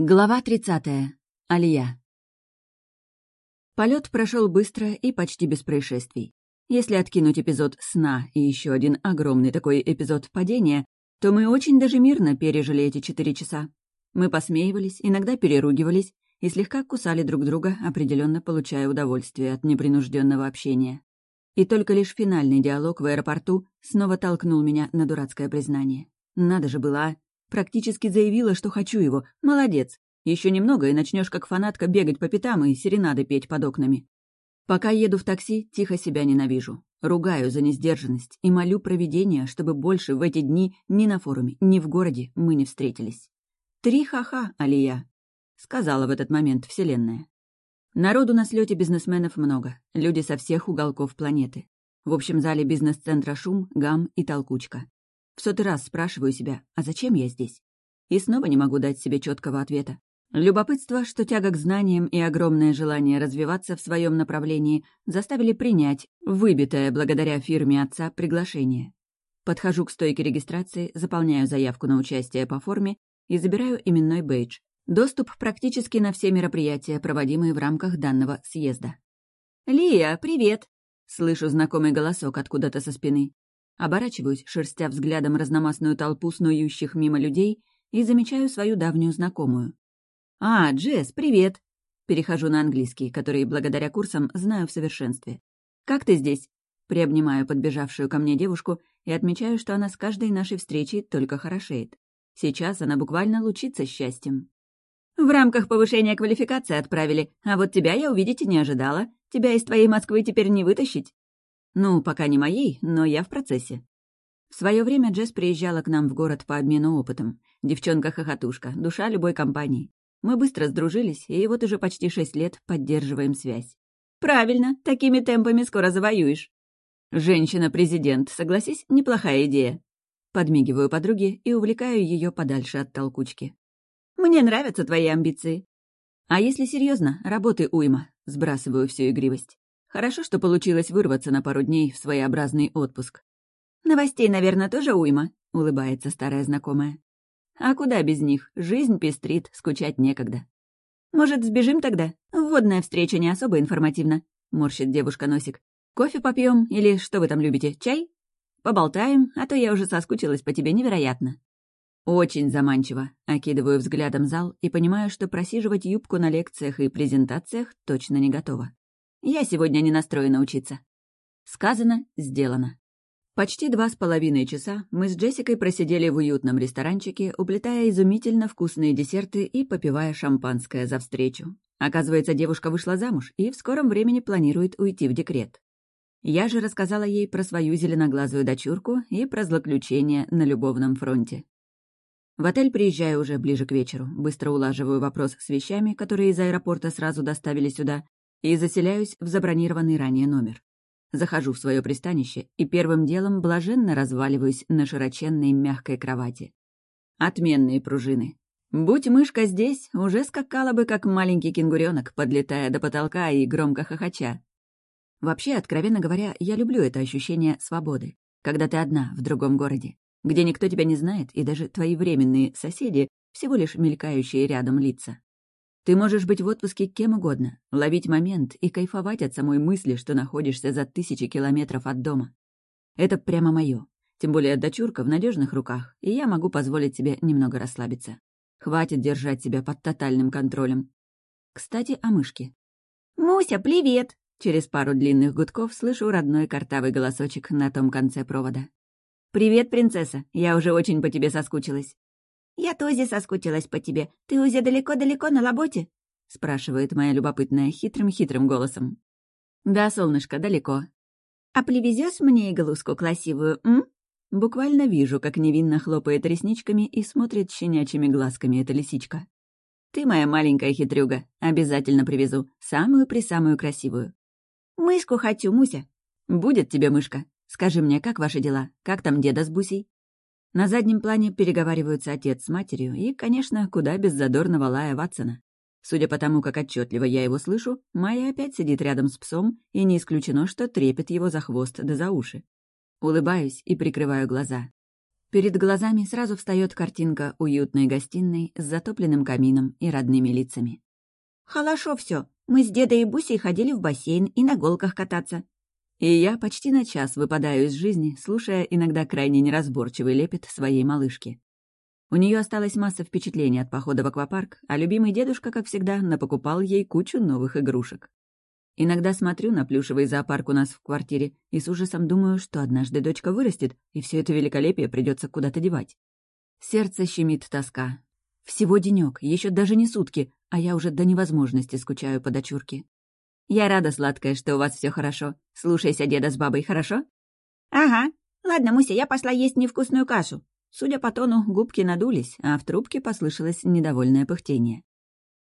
Глава 30. Алия. Полет прошел быстро и почти без происшествий. Если откинуть эпизод сна и еще один огромный такой эпизод падения, то мы очень даже мирно пережили эти четыре часа. Мы посмеивались, иногда переругивались и слегка кусали друг друга, определенно получая удовольствие от непринужденного общения. И только лишь финальный диалог в аэропорту снова толкнул меня на дурацкое признание. Надо же было, а? Практически заявила, что хочу его. Молодец. Еще немного, и начнешь как фанатка бегать по пятам и серенады петь под окнами. Пока еду в такси, тихо себя ненавижу. Ругаю за несдержанность и молю провидения, чтобы больше в эти дни ни на форуме, ни в городе мы не встретились. «Три ха-ха, Алия», — сказала в этот момент Вселенная. Народу на слете бизнесменов много, люди со всех уголков планеты. В общем зале бизнес-центра шум, гам и толкучка. В сотый раз спрашиваю себя, а зачем я здесь? И снова не могу дать себе четкого ответа. Любопытство, что тяга к знаниям и огромное желание развиваться в своем направлении заставили принять выбитое благодаря фирме отца приглашение. Подхожу к стойке регистрации, заполняю заявку на участие по форме и забираю именной бейдж. Доступ практически на все мероприятия, проводимые в рамках данного съезда. «Лия, привет!» Слышу знакомый голосок откуда-то со спины. Оборачиваюсь, шерстя взглядом разномастную толпу снующих мимо людей, и замечаю свою давнюю знакомую. «А, Джесс, привет!» Перехожу на английский, который, благодаря курсам, знаю в совершенстве. «Как ты здесь?» Приобнимаю подбежавшую ко мне девушку и отмечаю, что она с каждой нашей встречей только хорошеет. Сейчас она буквально лучится счастьем. «В рамках повышения квалификации отправили, а вот тебя я увидеть и не ожидала. Тебя из твоей Москвы теперь не вытащить?» Ну, пока не моей, но я в процессе. В свое время Джесс приезжала к нам в город по обмену опытом. Девчонка-хохотушка, душа любой компании. Мы быстро сдружились, и вот уже почти шесть лет поддерживаем связь. «Правильно, такими темпами скоро завоюешь». «Женщина-президент, согласись, неплохая идея». Подмигиваю подруге и увлекаю ее подальше от толкучки. «Мне нравятся твои амбиции». «А если серьезно, работы уйма», — сбрасываю всю игривость. Хорошо, что получилось вырваться на пару дней в своеобразный отпуск. «Новостей, наверное, тоже уйма», — улыбается старая знакомая. «А куда без них? Жизнь пестрит, скучать некогда». «Может, сбежим тогда? Вводная встреча не особо информативна», — морщит девушка носик. «Кофе попьем или что вы там любите, чай? Поболтаем, а то я уже соскучилась по тебе невероятно». Очень заманчиво. Окидываю взглядом зал и понимаю, что просиживать юбку на лекциях и презентациях точно не готова. Я сегодня не настроена учиться. Сказано, сделано. Почти два с половиной часа мы с Джессикой просидели в уютном ресторанчике, уплетая изумительно вкусные десерты и попивая шампанское за встречу. Оказывается, девушка вышла замуж и в скором времени планирует уйти в декрет. Я же рассказала ей про свою зеленоглазую дочурку и про злоключения на любовном фронте. В отель приезжаю уже ближе к вечеру, быстро улаживаю вопрос с вещами, которые из аэропорта сразу доставили сюда, и заселяюсь в забронированный ранее номер. Захожу в свое пристанище и первым делом блаженно разваливаюсь на широченной мягкой кровати. Отменные пружины. Будь мышка здесь, уже скакала бы, как маленький кенгуренок, подлетая до потолка и громко хохоча. Вообще, откровенно говоря, я люблю это ощущение свободы, когда ты одна в другом городе, где никто тебя не знает, и даже твои временные соседи — всего лишь мелькающие рядом лица. Ты можешь быть в отпуске кем угодно, ловить момент и кайфовать от самой мысли, что находишься за тысячи километров от дома. Это прямо мое. Тем более дочурка в надежных руках, и я могу позволить себе немного расслабиться. Хватит держать себя под тотальным контролем. Кстати, о мышке. «Муся, привет!» Через пару длинных гудков слышу родной картавый голосочек на том конце провода. «Привет, принцесса! Я уже очень по тебе соскучилась». «Я тоже соскучилась по тебе. Ты уже далеко-далеко на работе?» — спрашивает моя любопытная хитрым-хитрым голосом. «Да, солнышко, далеко». «А привезешь мне иглуску красивую, м?» Буквально вижу, как невинно хлопает ресничками и смотрит щенячьими глазками эта лисичка. «Ты моя маленькая хитрюга. Обязательно привезу. Самую-присамую красивую». «Мышку хочу, Муся». «Будет тебе мышка. Скажи мне, как ваши дела? Как там деда с Бусей?» На заднем плане переговариваются отец с матерью и, конечно, куда без задорного лая Ватсона. Судя по тому, как отчетливо я его слышу, Майя опять сидит рядом с псом, и не исключено, что трепет его за хвост да за уши. Улыбаюсь и прикрываю глаза. Перед глазами сразу встает картинка уютной гостиной с затопленным камином и родными лицами. «Хорошо все. Мы с дедой и Бусей ходили в бассейн и на голках кататься». И я почти на час выпадаю из жизни, слушая иногда крайне неразборчивый лепет своей малышки. У нее осталась масса впечатлений от похода в аквапарк, а любимый дедушка, как всегда, напокупал ей кучу новых игрушек. Иногда смотрю на плюшевый зоопарк у нас в квартире и с ужасом думаю, что однажды дочка вырастет, и все это великолепие придется куда-то девать. Сердце щемит тоска. Всего денек, еще даже не сутки, а я уже до невозможности скучаю по дочурке. Я рада, сладкая, что у вас все хорошо. Слушайся деда с бабой, хорошо? Ага. Ладно, Муся, я пошла есть невкусную кашу. Судя по тону, губки надулись, а в трубке послышалось недовольное пыхтение.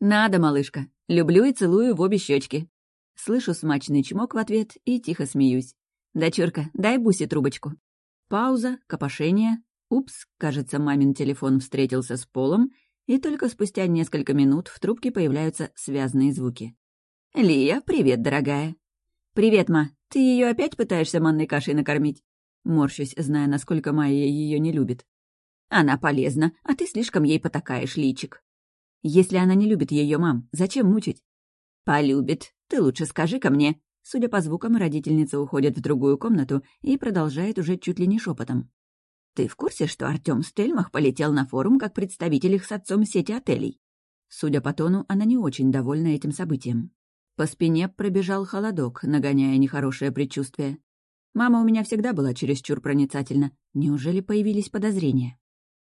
«Надо, малышка. Люблю и целую в обе щечки. Слышу смачный чмок в ответ и тихо смеюсь. «Дочурка, дай Бусе трубочку». Пауза, копошение. Упс, кажется, мамин телефон встретился с полом, и только спустя несколько минут в трубке появляются связные звуки. «Лия, привет, дорогая». «Привет, ма. Ты ее опять пытаешься манной кашей накормить?» Морщусь, зная, насколько Майя ее не любит. «Она полезна, а ты слишком ей потакаешь, личик». «Если она не любит ее мам, зачем мучить?» «Полюбит. Ты лучше скажи ко мне». Судя по звукам, родительница уходит в другую комнату и продолжает уже чуть ли не шепотом. «Ты в курсе, что Артём Стельмах полетел на форум как представитель их с отцом сети отелей?» Судя по тону, она не очень довольна этим событием. По спине пробежал холодок, нагоняя нехорошее предчувствие. Мама у меня всегда была чересчур проницательна. Неужели появились подозрения?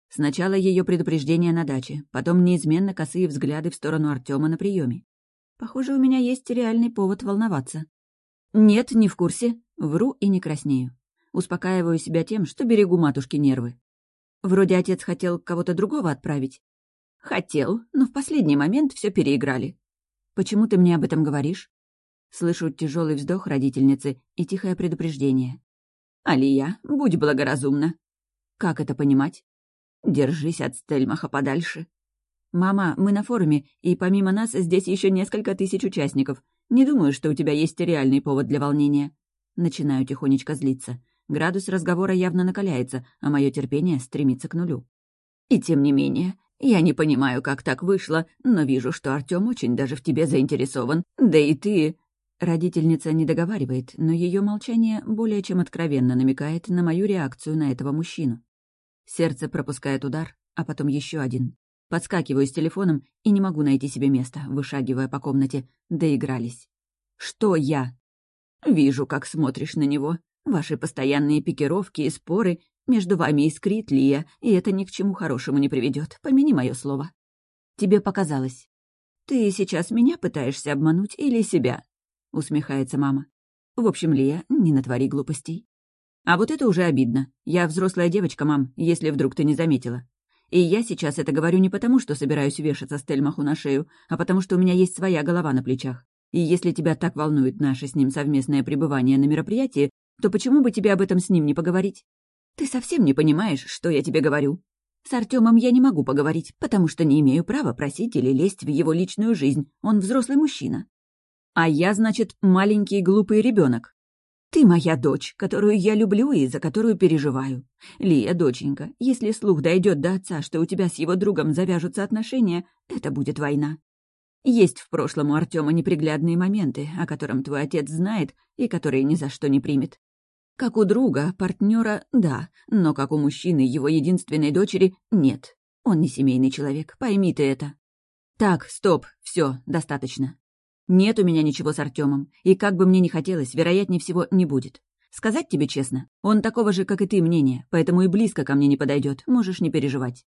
Сначала ее предупреждение на даче, потом неизменно косые взгляды в сторону Артема на приеме. Похоже, у меня есть реальный повод волноваться. Нет, не в курсе. Вру и не краснею. Успокаиваю себя тем, что берегу матушки нервы. Вроде отец хотел кого-то другого отправить. Хотел, но в последний момент все переиграли. Почему ты мне об этом говоришь? Слышу тяжелый вздох родительницы и тихое предупреждение. «Алия, будь благоразумна». «Как это понимать?» «Держись от Стельмаха подальше». «Мама, мы на форуме, и помимо нас здесь еще несколько тысяч участников. Не думаю, что у тебя есть реальный повод для волнения». Начинаю тихонечко злиться. Градус разговора явно накаляется, а мое терпение стремится к нулю. «И тем не менее, я не понимаю, как так вышло, но вижу, что Артём очень даже в тебе заинтересован. Да и ты...» Родительница не договаривает, но ее молчание более чем откровенно намекает на мою реакцию на этого мужчину. Сердце пропускает удар, а потом еще один. Подскакиваю с телефоном и не могу найти себе места, вышагивая по комнате. Доигрались. Что я? Вижу, как смотришь на него. Ваши постоянные пикировки и споры. Между вами искрит Лия, и это ни к чему хорошему не приведет. Помяни мое слово. Тебе показалось. Ты сейчас меня пытаешься обмануть или себя? — усмехается мама. «В общем, Лия, не натвори глупостей». «А вот это уже обидно. Я взрослая девочка, мам, если вдруг ты не заметила. И я сейчас это говорю не потому, что собираюсь вешаться Стельмаху на шею, а потому что у меня есть своя голова на плечах. И если тебя так волнует наше с ним совместное пребывание на мероприятии, то почему бы тебе об этом с ним не поговорить? Ты совсем не понимаешь, что я тебе говорю. С Артемом я не могу поговорить, потому что не имею права просить или лезть в его личную жизнь. Он взрослый мужчина. А я, значит, маленький глупый ребенок. Ты моя дочь, которую я люблю и за которую переживаю. Лия, доченька, если слух дойдет до отца, что у тебя с его другом завяжутся отношения, это будет война. Есть в прошлом у Артема неприглядные моменты, о котором твой отец знает и которые ни за что не примет. Как у друга, партнера, да, но как у мужчины, его единственной дочери, нет. Он не семейный человек, пойми ты это. Так, стоп, все, достаточно. Нет у меня ничего с Артемом, и как бы мне ни хотелось, вероятнее всего, не будет. Сказать тебе честно, он такого же, как и ты, мнения, поэтому и близко ко мне не подойдет, можешь не переживать.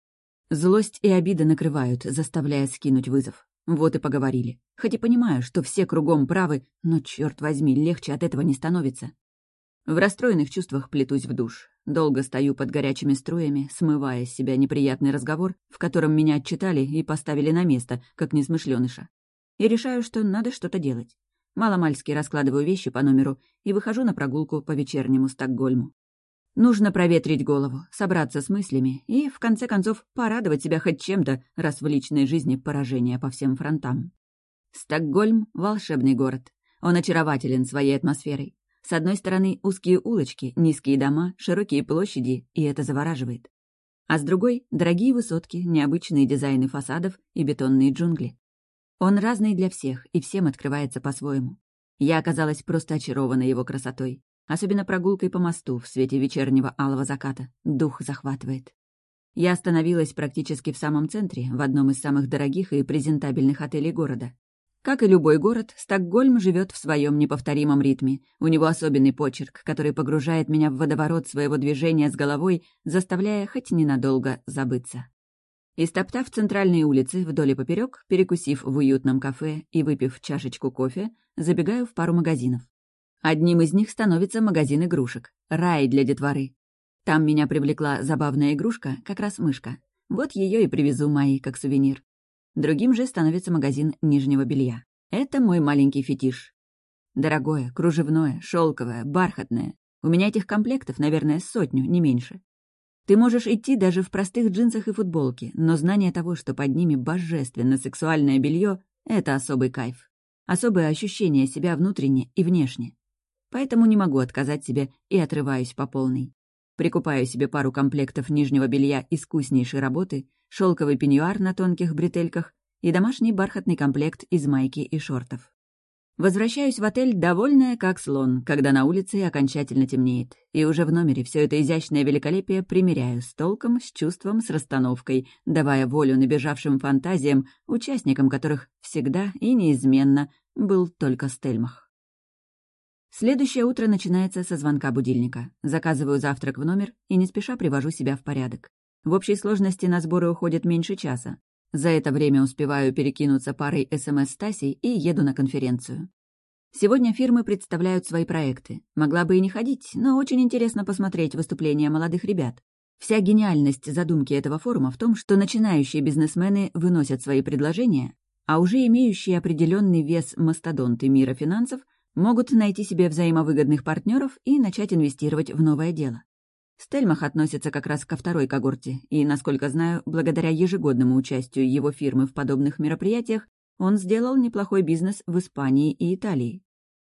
Злость и обида накрывают, заставляя скинуть вызов. Вот и поговорили. Хоть и понимаю, что все кругом правы, но, черт возьми, легче от этого не становится. В расстроенных чувствах плетусь в душ. Долго стою под горячими струями, смывая с себя неприятный разговор, в котором меня отчитали и поставили на место, как несмышленыша и решаю, что надо что-то делать. Маломальски раскладываю вещи по номеру и выхожу на прогулку по вечернему Стокгольму. Нужно проветрить голову, собраться с мыслями и, в конце концов, порадовать себя хоть чем-то, раз в личной жизни поражение по всем фронтам. Стокгольм — волшебный город. Он очарователен своей атмосферой. С одной стороны узкие улочки, низкие дома, широкие площади, и это завораживает. А с другой — дорогие высотки, необычные дизайны фасадов и бетонные джунгли. Он разный для всех, и всем открывается по-своему. Я оказалась просто очарована его красотой. Особенно прогулкой по мосту в свете вечернего алого заката. Дух захватывает. Я остановилась практически в самом центре, в одном из самых дорогих и презентабельных отелей города. Как и любой город, Стокгольм живет в своем неповторимом ритме. У него особенный почерк, который погружает меня в водоворот своего движения с головой, заставляя хоть ненадолго забыться. Истоптав центральные улицы вдоль и поперек, перекусив в уютном кафе и выпив чашечку кофе, забегаю в пару магазинов. Одним из них становится магазин игрушек. Рай для детворы. Там меня привлекла забавная игрушка, как раз мышка. Вот ее и привезу Майи как сувенир. Другим же становится магазин нижнего белья. Это мой маленький фетиш. Дорогое, кружевное, шелковое, бархатное. У меня этих комплектов, наверное, сотню, не меньше. Ты можешь идти даже в простых джинсах и футболке, но знание того, что под ними божественно сексуальное белье, это особый кайф. Особое ощущение себя внутренне и внешне. Поэтому не могу отказать себе и отрываюсь по полной. Прикупаю себе пару комплектов нижнего белья искуснейшей работы, шелковый пеньюар на тонких бретельках и домашний бархатный комплект из майки и шортов. Возвращаюсь в отель, довольная как слон, когда на улице окончательно темнеет, и уже в номере все это изящное великолепие примеряю с толком, с чувством, с расстановкой, давая волю набежавшим фантазиям, участникам которых всегда и неизменно был только Стельмах. Следующее утро начинается со звонка будильника. Заказываю завтрак в номер и не спеша привожу себя в порядок. В общей сложности на сборы уходит меньше часа. За это время успеваю перекинуться парой СМС с Тасей и еду на конференцию. Сегодня фирмы представляют свои проекты. Могла бы и не ходить, но очень интересно посмотреть выступления молодых ребят. Вся гениальность задумки этого форума в том, что начинающие бизнесмены выносят свои предложения, а уже имеющие определенный вес мастодонты мира финансов могут найти себе взаимовыгодных партнеров и начать инвестировать в новое дело. Стельмах относится как раз ко второй когорте, и, насколько знаю, благодаря ежегодному участию его фирмы в подобных мероприятиях, он сделал неплохой бизнес в Испании и Италии.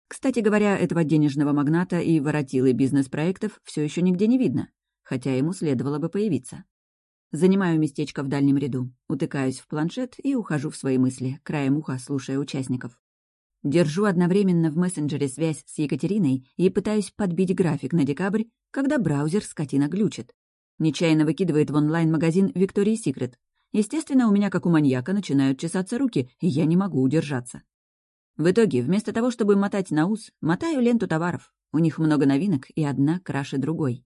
Кстати говоря, этого денежного магната и воротилы бизнес-проектов все еще нигде не видно, хотя ему следовало бы появиться. Занимаю местечко в дальнем ряду, утыкаюсь в планшет и ухожу в свои мысли, краем уха слушая участников. Держу одновременно в мессенджере связь с Екатериной и пытаюсь подбить график на декабрь, когда браузер скотина глючит. Нечаянно выкидывает в онлайн-магазин Victoria's Secret. Естественно, у меня, как у маньяка, начинают чесаться руки, и я не могу удержаться. В итоге, вместо того, чтобы мотать на ус, мотаю ленту товаров. У них много новинок, и одна краше другой.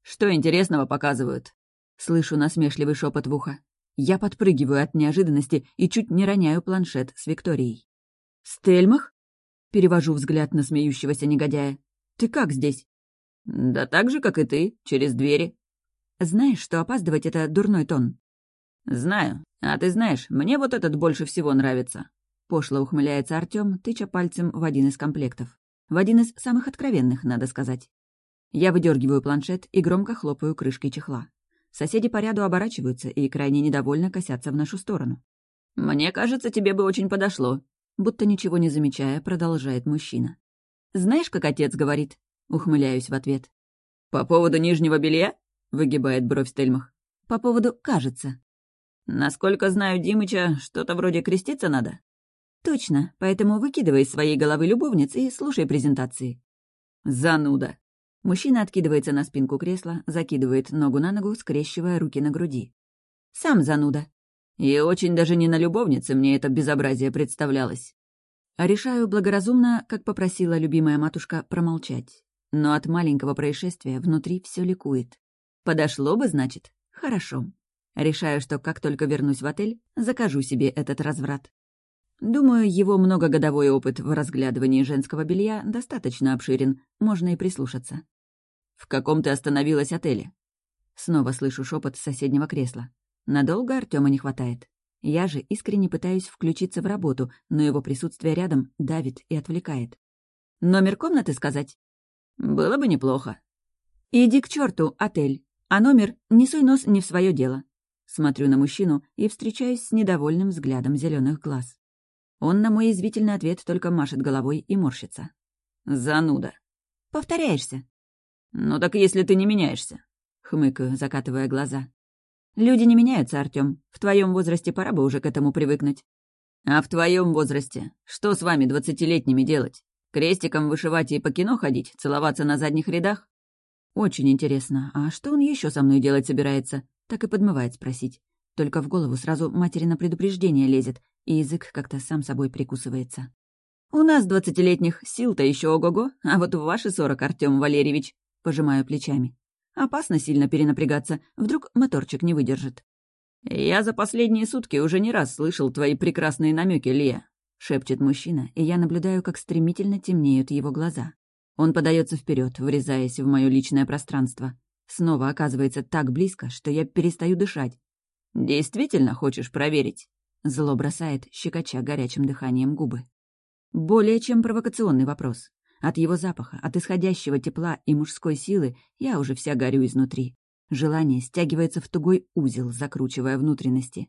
«Что интересного показывают?» Слышу насмешливый шепот в ухо. Я подпрыгиваю от неожиданности и чуть не роняю планшет с Викторией. «Стельмах?» Перевожу взгляд на смеющегося негодяя. «Ты как здесь?» «Да так же, как и ты, через двери». «Знаешь, что опаздывать — это дурной тон?» «Знаю. А ты знаешь, мне вот этот больше всего нравится». Пошло ухмыляется Артём, тыча пальцем в один из комплектов. В один из самых откровенных, надо сказать. Я выдергиваю планшет и громко хлопаю крышкой чехла. Соседи по ряду оборачиваются и крайне недовольно косятся в нашу сторону. «Мне кажется, тебе бы очень подошло», Будто ничего не замечая, продолжает мужчина. «Знаешь, как отец говорит?» Ухмыляюсь в ответ. «По поводу нижнего белья?» Выгибает бровь Стельмах. «По поводу «кажется». «Насколько знаю Димыча, что-то вроде креститься надо?» «Точно, поэтому выкидывай из своей головы любовниц и слушай презентации». «Зануда!» Мужчина откидывается на спинку кресла, закидывает ногу на ногу, скрещивая руки на груди. «Сам зануда», и очень даже не на любовнице мне это безобразие представлялось. А решаю благоразумно, как попросила любимая матушка, промолчать. Но от маленького происшествия внутри все ликует. Подошло бы, значит? Хорошо. Решаю, что как только вернусь в отель, закажу себе этот разврат. Думаю, его многогодовой опыт в разглядывании женского белья достаточно обширен, можно и прислушаться. «В каком ты остановилась отеле?» Снова слышу шепот соседнего кресла. Надолго Артема не хватает. Я же искренне пытаюсь включиться в работу, но его присутствие рядом давит и отвлекает. «Номер комнаты сказать?» «Было бы неплохо». «Иди к черту, отель. А номер не суй нос не в свое дело». Смотрю на мужчину и встречаюсь с недовольным взглядом зеленых глаз. Он на мой извительный ответ только машет головой и морщится. «Зануда». Повторяешься». «Ну так если ты не меняешься», — хмыкаю, закатывая глаза. «Люди не меняются, Артём. В твоем возрасте пора бы уже к этому привыкнуть». «А в твоем возрасте? Что с вами, двадцатилетними, делать? Крестиком вышивать и по кино ходить, целоваться на задних рядах?» «Очень интересно, а что он еще со мной делать собирается?» Так и подмывает спросить. Только в голову сразу матери на предупреждение лезет, и язык как-то сам собой прикусывается. «У нас, двадцатилетних, сил-то еще ого-го, а вот в ваши сорок, Артем Валерьевич», — пожимаю плечами. «Опасно сильно перенапрягаться, вдруг моторчик не выдержит». «Я за последние сутки уже не раз слышал твои прекрасные намеки, Лия», — шепчет мужчина, и я наблюдаю, как стремительно темнеют его глаза. Он подается вперед, врезаясь в мое личное пространство. Снова оказывается так близко, что я перестаю дышать. «Действительно хочешь проверить?» Зло бросает, щекоча горячим дыханием губы. Более чем провокационный вопрос. От его запаха, от исходящего тепла и мужской силы я уже вся горю изнутри. Желание стягивается в тугой узел, закручивая внутренности.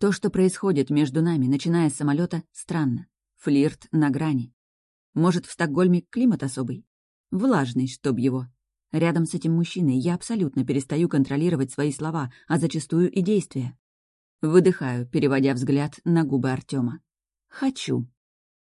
То, что происходит между нами, начиная с самолета, странно. Флирт на грани. Может, в Стокгольме климат особый? Влажный, чтоб его. Рядом с этим мужчиной я абсолютно перестаю контролировать свои слова, а зачастую и действия. Выдыхаю, переводя взгляд на губы Артема. Хочу.